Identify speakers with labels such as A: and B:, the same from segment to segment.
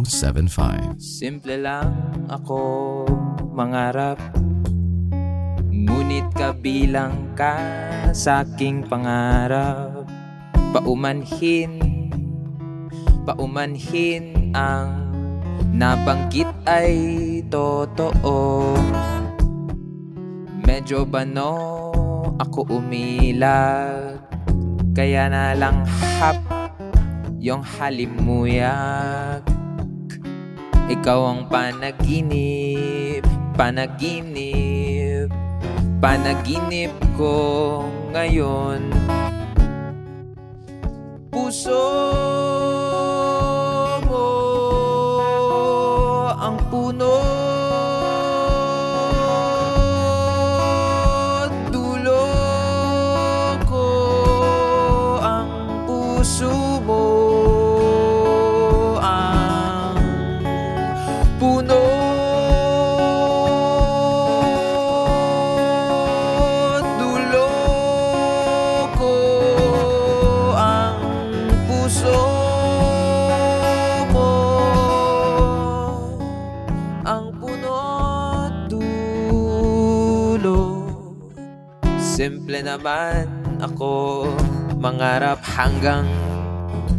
A: Wish 1075.
B: Simple lang ako mangarap Ngunit kabilang ka sa aking pangarap. Paumanhin, paumanhin ang nabanggit ay totoo. Medyo bano ako umilag Kaya na lang hap yung halimuyag Ikaw ang panaginip, panaginip Panaginip ko ngayon. Puso mo ang puno Simple naman ako mangarap hanggang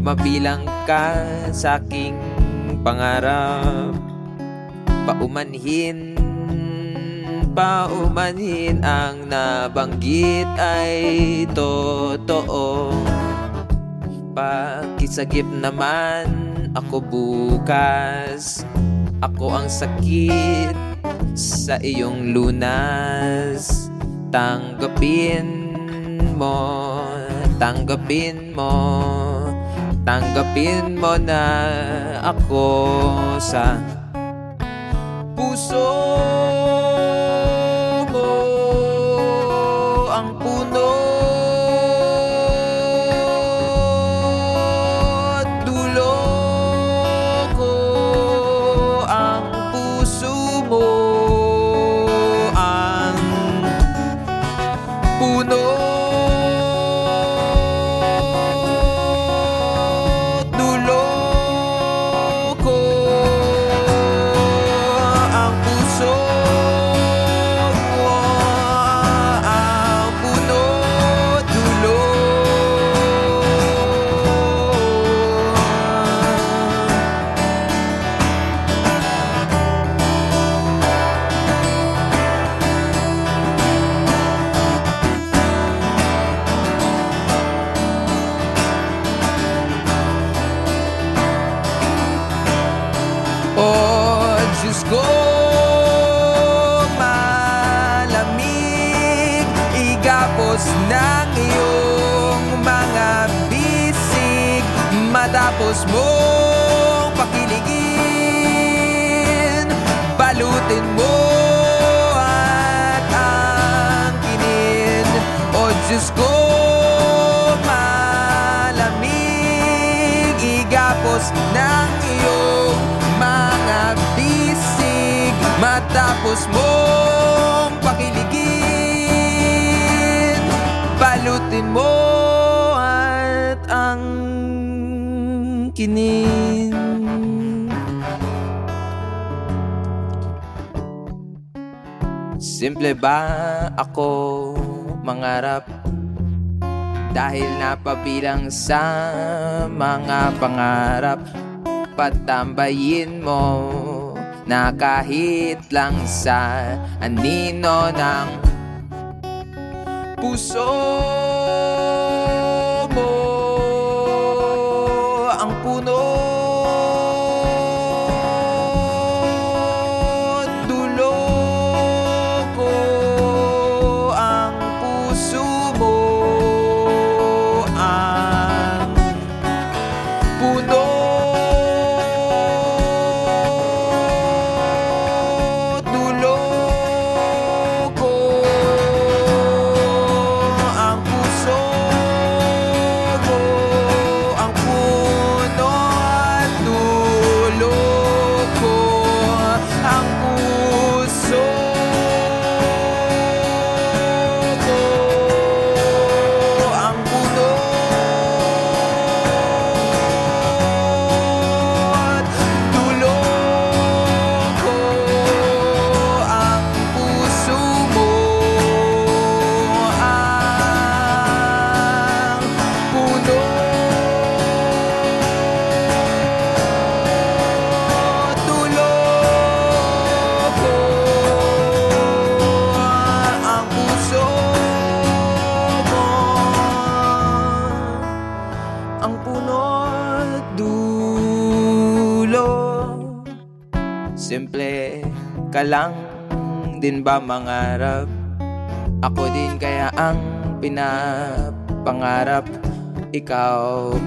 B: mabilang ka sa aking pangarap. Paumanhin, paumanhin ang nabanggit ay totoo. Pakisagip naman ako bukas. Ako ang sakit sa iyong lunas Tanggapin mo, tanggapin mo Tanggapin mo na ako sa puso Oh, Diyos ko malamig Igapos ng iyong mga bisig Matapos mong pakiligin. Balutin mo at angkinin O Diyos ko malamig Igapos ng iyong bisig Matapos mong pakiligin Balutin mo at ang kinin. Simple ba ako mangarap? Dahil napabilang sa mga pangarap Patambayin mo na kahit lang sa anino ng puso ka lang din ba mangarap? Ako din kaya ang pinapangarap Ikaw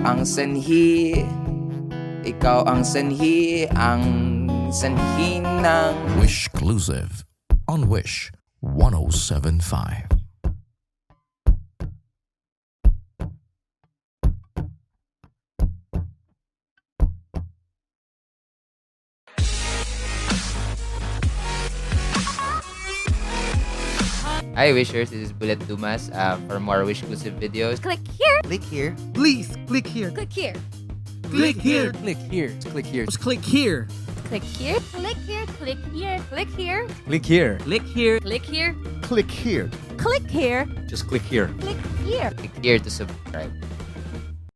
B: ang sanhi Ikaw ang sanhi Ang sanhi ng
A: Wish Exclusive on Wish 1075.
C: Hi Wishers, this is Bullet Dumas. Uh, for more Wish exclusive videos,
D: Click here.
E: Click here.
F: Please click here.
D: Click here.
F: Click here.
G: Click here. Click here.
F: Just click here.
D: Click here. Click here. Click here. Click here.
G: Click here.
F: Click here.
D: Click here.
E: Click here.
D: Click here.
G: Just click here.
D: Click here.
C: click here to subscribe.